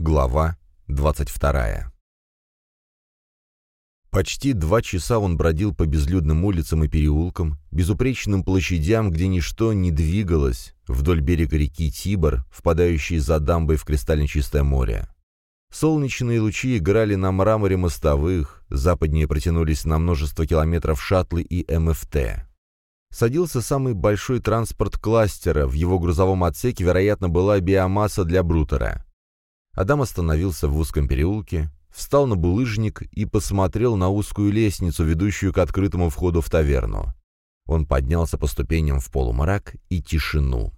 Глава 22 Почти два часа он бродил по безлюдным улицам и переулкам, безупречным площадям, где ничто не двигалось, вдоль берега реки Тибр, впадающей за дамбой в кристально чистое море. Солнечные лучи играли на мраморе мостовых, западнее протянулись на множество километров шаттлы и МФТ. Садился самый большой транспорт кластера, в его грузовом отсеке, вероятно, была биомасса для брутера. Адам остановился в узком переулке, встал на булыжник и посмотрел на узкую лестницу, ведущую к открытому входу в таверну. Он поднялся по ступеням в полумрак и тишину.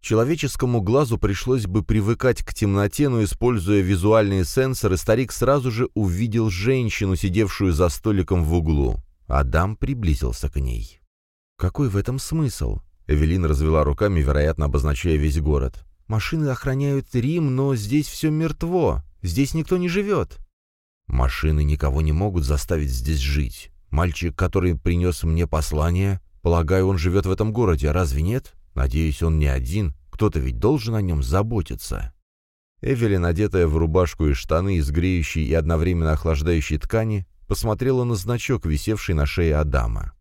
Человеческому глазу пришлось бы привыкать к темноте, но, используя визуальные сенсоры, старик сразу же увидел женщину, сидевшую за столиком в углу. Адам приблизился к ней. «Какой в этом смысл?» Эвелин развела руками, вероятно, обозначая весь город. Машины охраняют Рим, но здесь все мертво. Здесь никто не живет. Машины никого не могут заставить здесь жить. Мальчик, который принес мне послание, полагаю, он живет в этом городе, а разве нет? Надеюсь, он не один. Кто-то ведь должен о нем заботиться. Эвелин, одетая в рубашку и штаны из греющей и одновременно охлаждающей ткани, посмотрела на значок, висевший на шее Адама.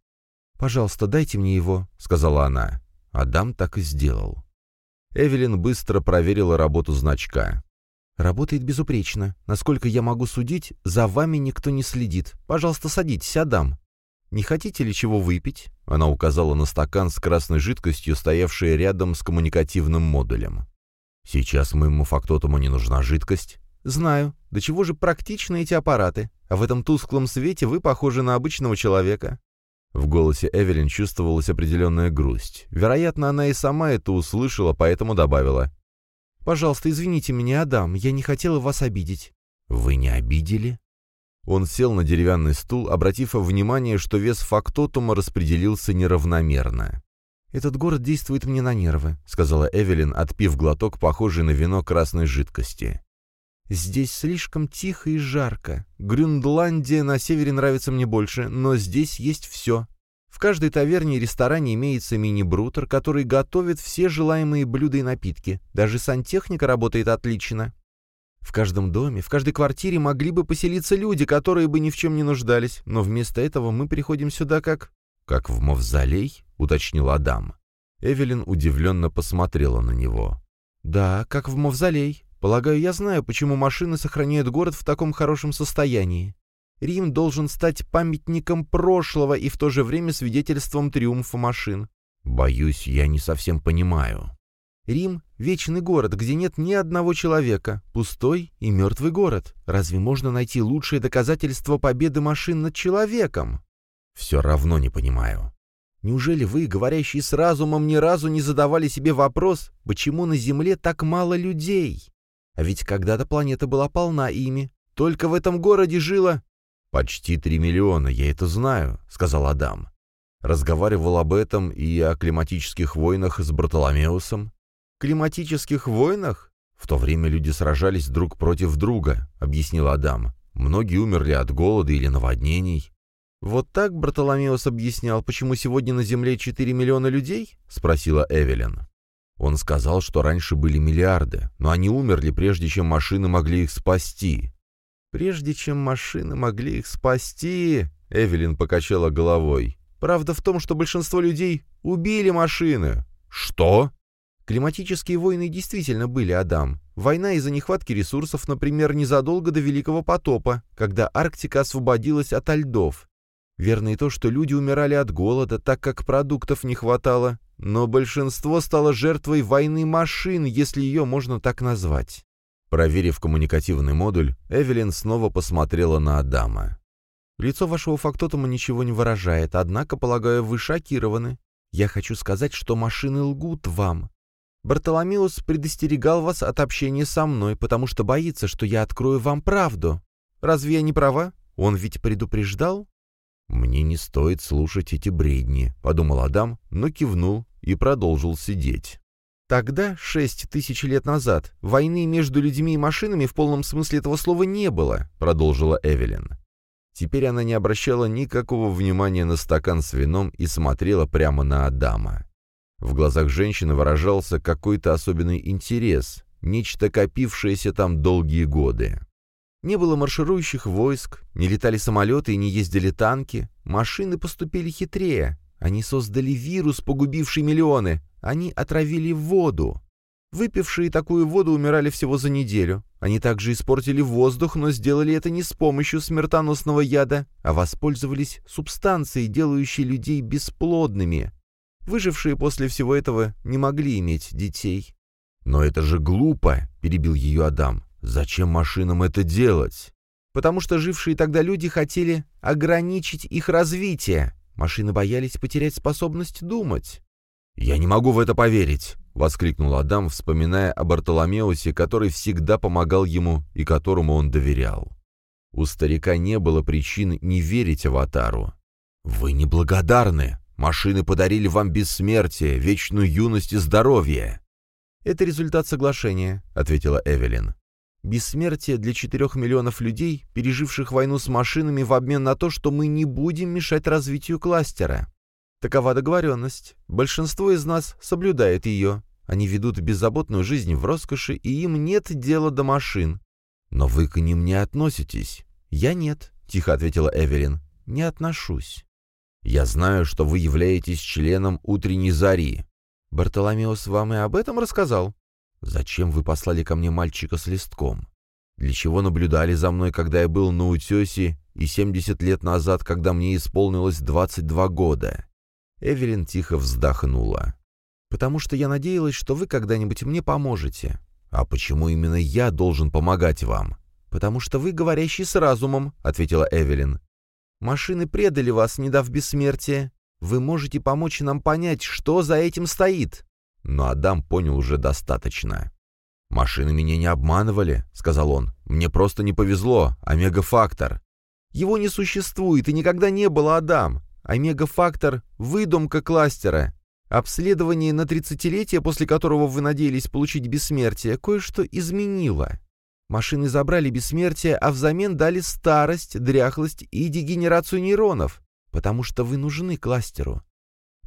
«Пожалуйста, дайте мне его», — сказала она. Адам так и сделал. Эвелин быстро проверила работу значка. «Работает безупречно. Насколько я могу судить, за вами никто не следит. Пожалуйста, садитесь, Адам. Не хотите ли чего выпить?» Она указала на стакан с красной жидкостью, стоявший рядом с коммуникативным модулем. «Сейчас моему фактотуму не нужна жидкость». «Знаю. До чего же практичны эти аппараты? А в этом тусклом свете вы похожи на обычного человека. В голосе Эвелин чувствовалась определенная грусть. Вероятно, она и сама это услышала, поэтому добавила. «Пожалуйста, извините меня, Адам, я не хотела вас обидеть». «Вы не обидели?» Он сел на деревянный стул, обратив внимание, что вес фактотума распределился неравномерно. «Этот город действует мне на нервы», — сказала Эвелин, отпив глоток, похожий на вино красной жидкости. Здесь слишком тихо и жарко. Грюндландия на севере нравится мне больше, но здесь есть все. В каждой таверне и ресторане имеется мини-брутер, который готовит все желаемые блюда и напитки. Даже сантехника работает отлично. В каждом доме, в каждой квартире могли бы поселиться люди, которые бы ни в чем не нуждались, но вместо этого мы приходим сюда как... «Как в мавзолей?» — уточнил Адам. Эвелин удивленно посмотрела на него. «Да, как в мавзолей. Полагаю, я знаю, почему машины сохраняют город в таком хорошем состоянии. Рим должен стать памятником прошлого и в то же время свидетельством триумфа машин. Боюсь, я не совсем понимаю. Рим — вечный город, где нет ни одного человека, пустой и мертвый город. Разве можно найти лучшее доказательство победы машин над человеком? Все равно не понимаю. Неужели вы, говорящие с разумом, ни разу не задавали себе вопрос, почему на Земле так мало людей? А ведь когда-то планета была полна ими. Только в этом городе жило... «Почти три миллиона, я это знаю», — сказал Адам. Разговаривал об этом и о климатических войнах с Бартоломеусом. «Климатических войнах?» «В то время люди сражались друг против друга», — объяснил Адам. «Многие умерли от голода или наводнений». «Вот так Бартоломеус объяснял, почему сегодня на Земле 4 миллиона людей?» — спросила Эвелин. Он сказал, что раньше были миллиарды, но они умерли, прежде чем машины могли их спасти. «Прежде чем машины могли их спасти...» — Эвелин покачала головой. «Правда в том, что большинство людей убили машины». «Что?» Климатические войны действительно были, Адам. Война из-за нехватки ресурсов, например, незадолго до Великого потопа, когда Арктика освободилась от льдов. Верно и то, что люди умирали от голода, так как продуктов не хватало, но большинство стало жертвой войны машин, если ее можно так назвать. Проверив коммуникативный модуль, Эвелин снова посмотрела на Адама. «Лицо вашего фактотума ничего не выражает, однако, полагаю, вы шокированы. Я хочу сказать, что машины лгут вам. Бартоломеус предостерегал вас от общения со мной, потому что боится, что я открою вам правду. Разве я не права? Он ведь предупреждал?» «Мне не стоит слушать эти бредни», — подумал Адам, но кивнул и продолжил сидеть. Тогда, шесть тысяч лет назад, войны между людьми и машинами в полном смысле этого слова не было, продолжила Эвелин. Теперь она не обращала никакого внимания на стакан с вином и смотрела прямо на Адама. В глазах женщины выражался какой-то особенный интерес, нечто копившееся там долгие годы. Не было марширующих войск, не летали самолеты и не ездили танки. Машины поступили хитрее. Они создали вирус, погубивший миллионы. Они отравили воду. Выпившие такую воду умирали всего за неделю. Они также испортили воздух, но сделали это не с помощью смертоносного яда, а воспользовались субстанцией, делающей людей бесплодными. Выжившие после всего этого не могли иметь детей. «Но это же глупо!» — перебил ее Адам. «Зачем машинам это делать?» «Потому что жившие тогда люди хотели ограничить их развитие. Машины боялись потерять способность думать». «Я не могу в это поверить!» — воскликнул Адам, вспоминая о Бартоломеусе, который всегда помогал ему и которому он доверял. У старика не было причин не верить Аватару. «Вы неблагодарны! Машины подарили вам бессмертие, вечную юность и здоровье!» «Это результат соглашения», — ответила Эвелин. «Бессмертие для четырех миллионов людей, переживших войну с машинами в обмен на то, что мы не будем мешать развитию кластера. Такова договоренность. Большинство из нас соблюдает ее. Они ведут беззаботную жизнь в роскоши, и им нет дела до машин. Но вы к ним не относитесь. Я нет, — тихо ответила Эвелин. Не отношусь. Я знаю, что вы являетесь членом утренней зари. Бартоломеус вам и об этом рассказал? Зачем вы послали ко мне мальчика с листком? Для чего наблюдали за мной, когда я был на утесе, и 70 лет назад, когда мне исполнилось 22 года? Эвелин тихо вздохнула. «Потому что я надеялась, что вы когда-нибудь мне поможете». «А почему именно я должен помогать вам?» «Потому что вы говорящий с разумом», — ответила Эвелин. «Машины предали вас, не дав бессмертия. Вы можете помочь нам понять, что за этим стоит». Но Адам понял уже достаточно. «Машины меня не обманывали», — сказал он. «Мне просто не повезло. Омега-фактор». «Его не существует и никогда не было, Адам. Омега-фактор — выдумка кластера. Обследование на тридцатилетие, после которого вы надеялись получить бессмертие, кое-что изменило. Машины забрали бессмертие, а взамен дали старость, дряхлость и дегенерацию нейронов, потому что вы нужны кластеру.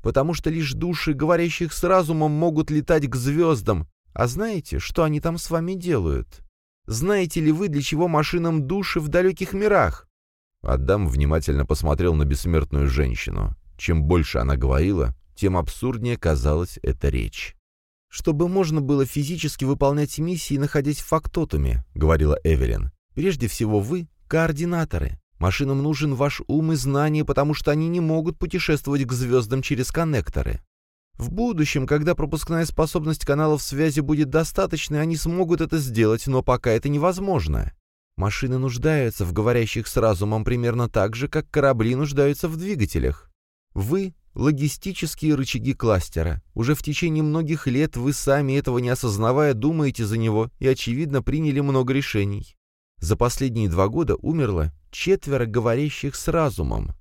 Потому что лишь души, говорящих с разумом, могут летать к звездам. А знаете, что они там с вами делают? Знаете ли вы, для чего машинам души в далеких мирах? Адам внимательно посмотрел на бессмертную женщину. Чем больше она говорила, тем абсурднее казалась эта речь. «Чтобы можно было физически выполнять миссии, находясь в фактотуме», — говорила Эвелин. «Прежде всего вы — координаторы. Машинам нужен ваш ум и знания, потому что они не могут путешествовать к звездам через коннекторы. В будущем, когда пропускная способность каналов связи будет достаточной, они смогут это сделать, но пока это невозможно. Машины нуждаются в говорящих с разумом примерно так же, как корабли нуждаются в двигателях. Вы — логистические рычаги кластера. Уже в течение многих лет вы сами этого не осознавая думаете за него и, очевидно, приняли много решений. За последние два года умерло четверо говорящих с разумом.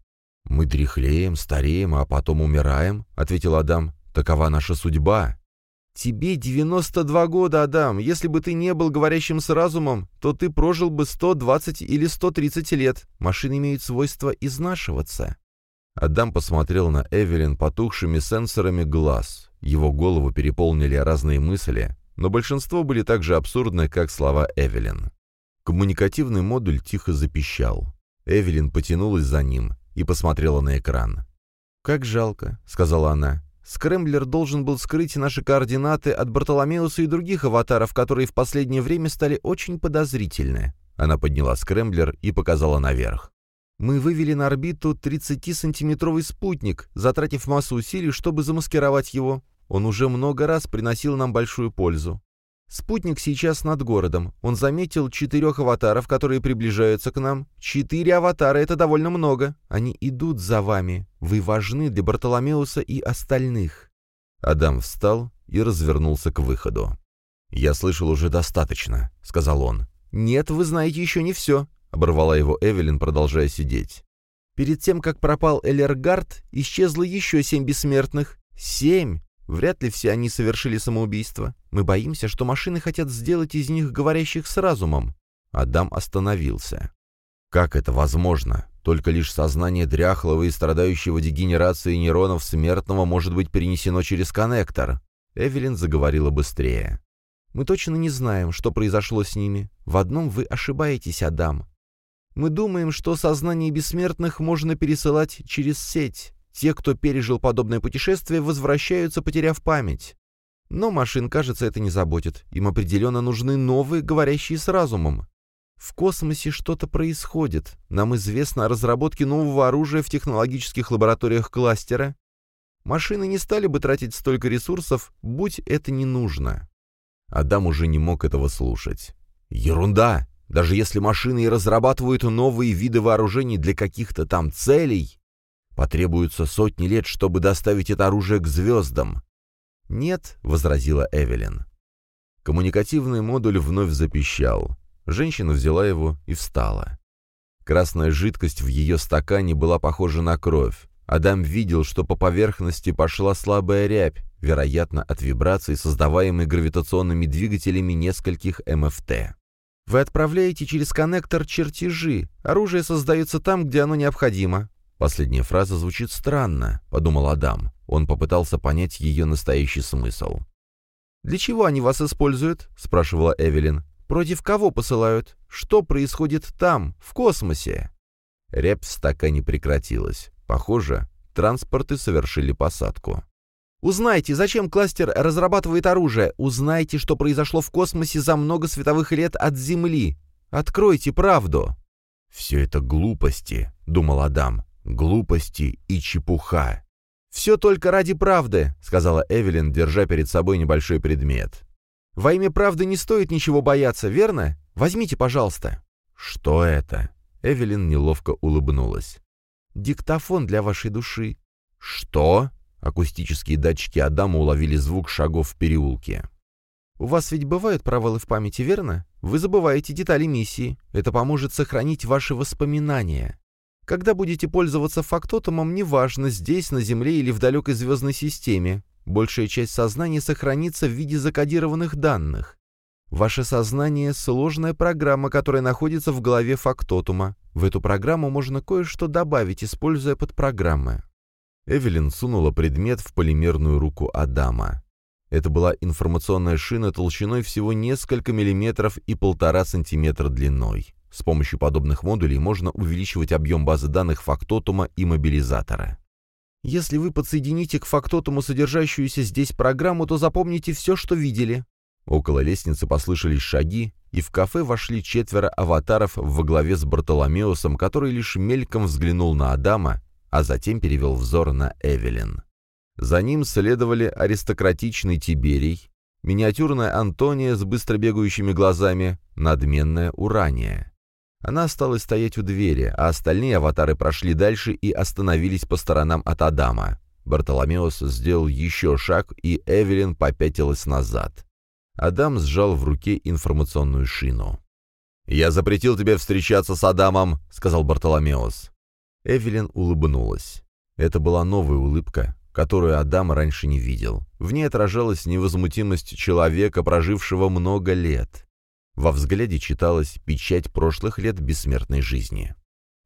«Мы дряхлеем, стареем, а потом умираем», — ответил Адам. «Такова наша судьба». «Тебе 92 года, Адам. Если бы ты не был говорящим с разумом, то ты прожил бы 120 или 130 лет. Машины имеют свойство изнашиваться». Адам посмотрел на Эвелин потухшими сенсорами глаз. Его голову переполнили разные мысли, но большинство были так же абсурдны, как слова Эвелин. Коммуникативный модуль тихо запищал. Эвелин потянулась за ним и посмотрела на экран. «Как жалко», — сказала она. Скрэмблер должен был скрыть наши координаты от Бартоломеуса и других аватаров, которые в последнее время стали очень подозрительны. Она подняла скрэмблер и показала наверх. Мы вывели на орбиту 30-сантиметровый спутник, затратив массу усилий, чтобы замаскировать его. Он уже много раз приносил нам большую пользу. Спутник сейчас над городом. Он заметил четырех аватаров, которые приближаются к нам. Четыре аватара — это довольно много. Они идут за вами. Вы важны для Бартоломеуса и остальных». Адам встал и развернулся к выходу. «Я слышал уже достаточно», — сказал он. «Нет, вы знаете еще не все», — оборвала его Эвелин, продолжая сидеть. «Перед тем, как пропал Элергард, исчезло еще семь бессмертных. Семь! Вряд ли все они совершили самоубийство. Мы боимся, что машины хотят сделать из них говорящих с разумом». Адам остановился. «Как это возможно? Только лишь сознание дряхлого и страдающего дегенерацией нейронов смертного может быть перенесено через коннектор». Эвелин заговорила быстрее. Мы точно не знаем, что произошло с ними. В одном вы ошибаетесь, Адам. Мы думаем, что сознание бессмертных можно пересылать через сеть. Те, кто пережил подобное путешествие, возвращаются, потеряв память. Но машин, кажется, это не заботит. Им определенно нужны новые, говорящие с разумом. В космосе что-то происходит. Нам известно о разработке нового оружия в технологических лабораториях кластера. Машины не стали бы тратить столько ресурсов, будь это не нужно. Адам уже не мог этого слушать. Ерунда! Даже если машины и разрабатывают новые виды вооружений для каких-то там целей, потребуются сотни лет, чтобы доставить это оружие к звездам. «Нет», — возразила Эвелин. Коммуникативный модуль вновь запищал. Женщина взяла его и встала. Красная жидкость в ее стакане была похожа на кровь. Адам видел, что по поверхности пошла слабая рябь, вероятно, от вибраций, создаваемой гравитационными двигателями нескольких МФТ. «Вы отправляете через коннектор чертежи. Оружие создается там, где оно необходимо». Последняя фраза звучит странно, — подумал Адам. Он попытался понять ее настоящий смысл. «Для чего они вас используют?» — спрашивала Эвелин. Против кого посылают? Что происходит там, в космосе?» Рябь в стакане прекратилась. Похоже, транспорты совершили посадку. «Узнайте, зачем кластер разрабатывает оружие. Узнайте, что произошло в космосе за много световых лет от Земли. Откройте правду». «Все это глупости», — думал Адам. «Глупости и чепуха». «Все только ради правды», — сказала Эвелин, держа перед собой небольшой предмет. Во имя правды не стоит ничего бояться, верно? Возьмите, пожалуйста». «Что это?» Эвелин неловко улыбнулась. «Диктофон для вашей души». «Что?» Акустические датчики Адама уловили звук шагов в переулке. «У вас ведь бывают провалы в памяти, верно? Вы забываете детали миссии. Это поможет сохранить ваши воспоминания. Когда будете пользоваться фактотумом, неважно, здесь, на Земле или в далекой звездной системе, Большая часть сознания сохранится в виде закодированных данных. Ваше сознание — сложная программа, которая находится в голове фактотума. В эту программу можно кое-что добавить, используя подпрограммы. Эвелин сунула предмет в полимерную руку Адама. Это была информационная шина толщиной всего несколько миллиметров и полтора сантиметра длиной. С помощью подобных модулей можно увеличивать объем базы данных фактотума и мобилизатора. Если вы подсоедините к фактотуму содержащуюся здесь программу, то запомните все, что видели». Около лестницы послышались шаги, и в кафе вошли четверо аватаров во главе с Бартоломеусом, который лишь мельком взглянул на Адама, а затем перевел взор на Эвелин. За ним следовали аристократичный Тиберий, миниатюрная Антония с быстро бегающими глазами, надменная Урания. Она осталась стоять у двери, а остальные аватары прошли дальше и остановились по сторонам от Адама. Бартоломеос сделал еще шаг, и Эвелин попятилась назад. Адам сжал в руке информационную шину. «Я запретил тебе встречаться с Адамом», — сказал Бартоломеос. Эвелин улыбнулась. Это была новая улыбка, которую Адам раньше не видел. В ней отражалась невозмутимость человека, прожившего много лет. Во взгляде читалась печать прошлых лет бессмертной жизни.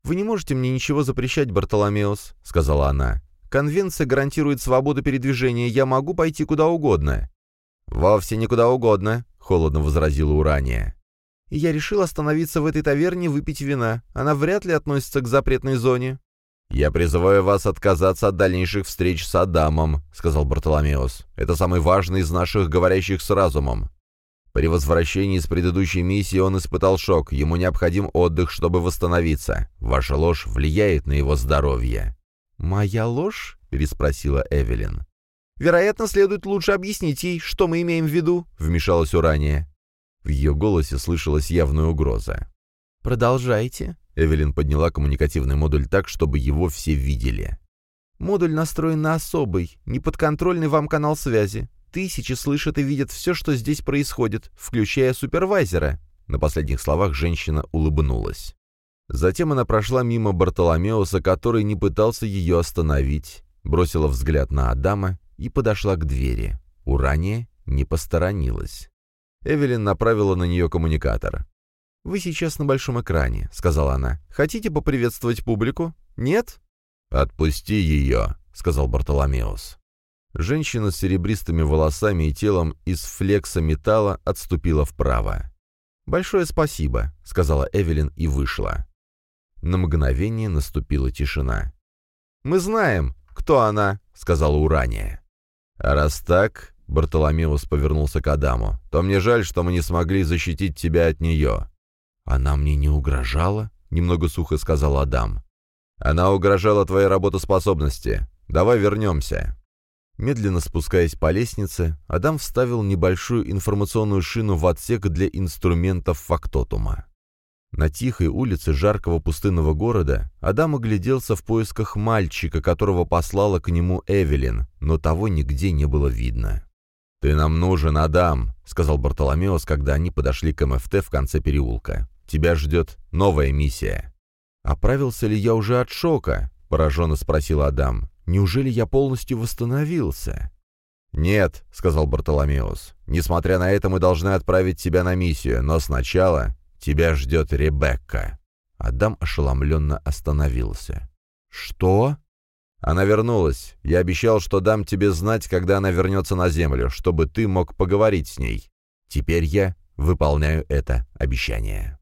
«Вы не можете мне ничего запрещать, Бартоломеос», — сказала она. «Конвенция гарантирует свободу передвижения, я могу пойти куда угодно». «Вовсе не куда угодно», — холодно возразила Урания. «И я решил остановиться в этой таверне выпить вина. Она вряд ли относится к запретной зоне». «Я призываю вас отказаться от дальнейших встреч с Адамом», — сказал Бартоломеос. «Это самый важный из наших говорящих с разумом. При возвращении с предыдущей миссии он испытал шок, ему необходим отдых, чтобы восстановиться. Ваша ложь влияет на его здоровье». «Моя ложь?» — переспросила Эвелин. «Вероятно, следует лучше объяснить ей, что мы имеем в виду», — вмешалась Урания. В ее голосе слышалась явная угроза. «Продолжайте». Эвелин подняла коммуникативный модуль так, чтобы его все видели. «Модуль настроен на особый, неподконтрольный вам канал связи. Тысячи слышат и видят все, что здесь происходит, включая супервайзера». На последних словах женщина улыбнулась. Затем она прошла мимо Бартоломеуса, который не пытался ее остановить, бросила взгляд на Адама и подошла к двери. Урания не посторонилась. Эвелин направила на нее коммуникатор. «Вы сейчас на большом экране», — сказала она. «Хотите поприветствовать публику? Нет?» «Отпусти ее», — сказал Бартоломеус. Женщина с серебристыми волосами и телом из флекса металла отступила вправо. «Большое спасибо», — сказала Эвелин и вышла. На мгновение наступила тишина. «Мы знаем, кто она», — сказала Урания. «А раз так», — Бартоломеус повернулся к Адаму, — «то мне жаль, что мы не смогли защитить тебя от нее». «Она мне не угрожала?» — немного сухо сказал Адам. «Она угрожала твоей работоспособности. Давай вернемся». Медленно спускаясь по лестнице, Адам вставил небольшую информационную шину в отсек для инструментов фактотума. На тихой улице жаркого пустынного города Адам огляделся в поисках мальчика, которого послала к нему Эвелин, но того нигде не было видно. «Ты нам нужен, Адам», — сказал Бартоломеос, когда они подошли к МФТ в конце переулка. «Тебя ждет новая миссия». «Оправился ли я уже от шока?» — пораженно спросил Адам. Неужели я полностью восстановился?» «Нет», — сказал Бартоломеус. «Несмотря на это, мы должны отправить тебя на миссию, но сначала тебя ждет Ребекка». Адам ошеломленно остановился. «Что?» «Она вернулась. Я обещал, что дам тебе знать, когда она вернется на Землю, чтобы ты мог поговорить с ней. Теперь я выполняю это обещание».